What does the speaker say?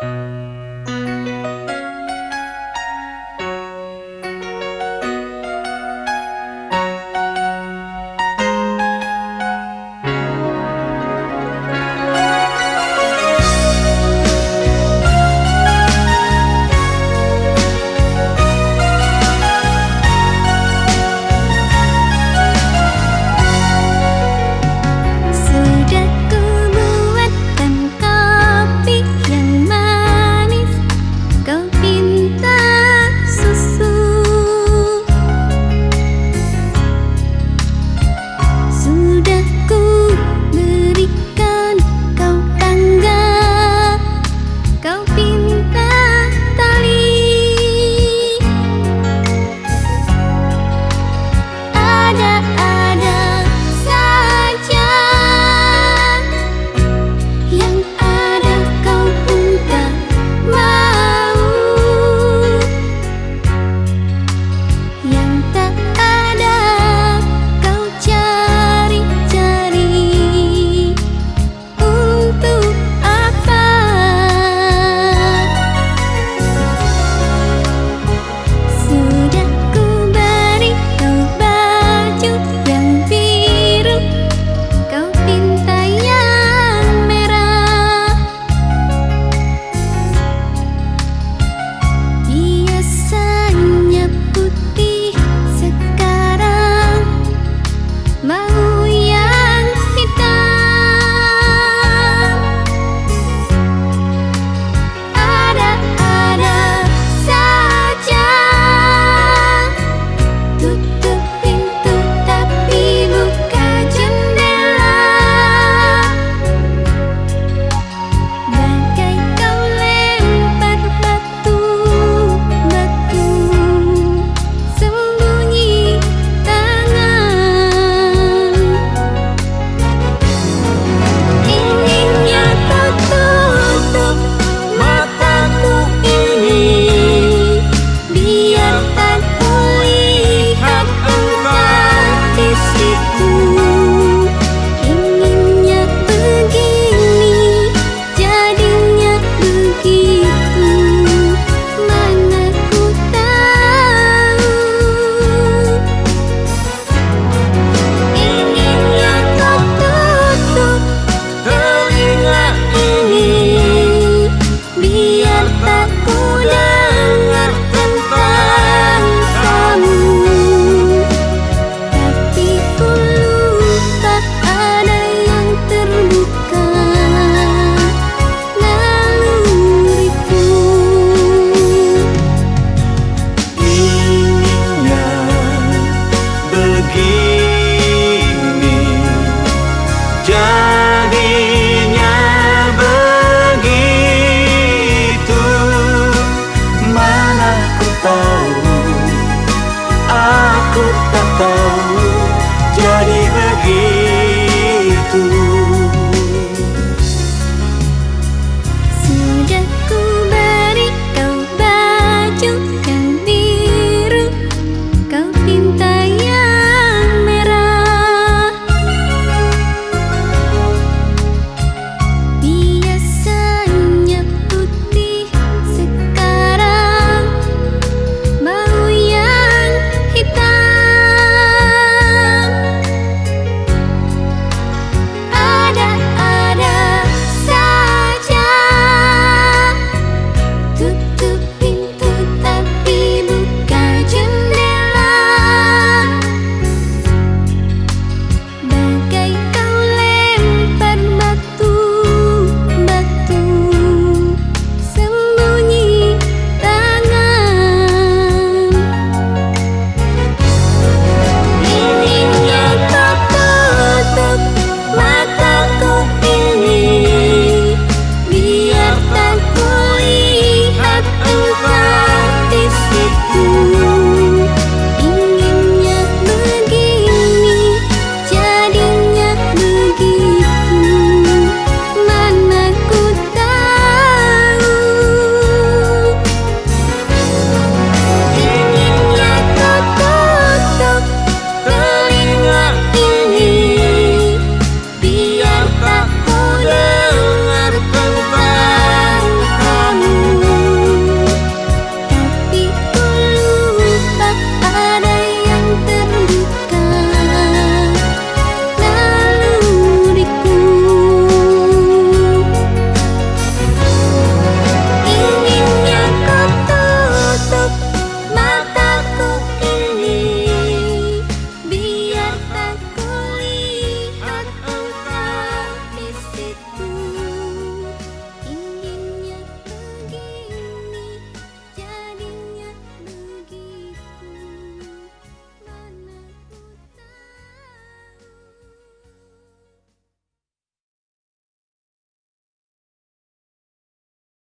Música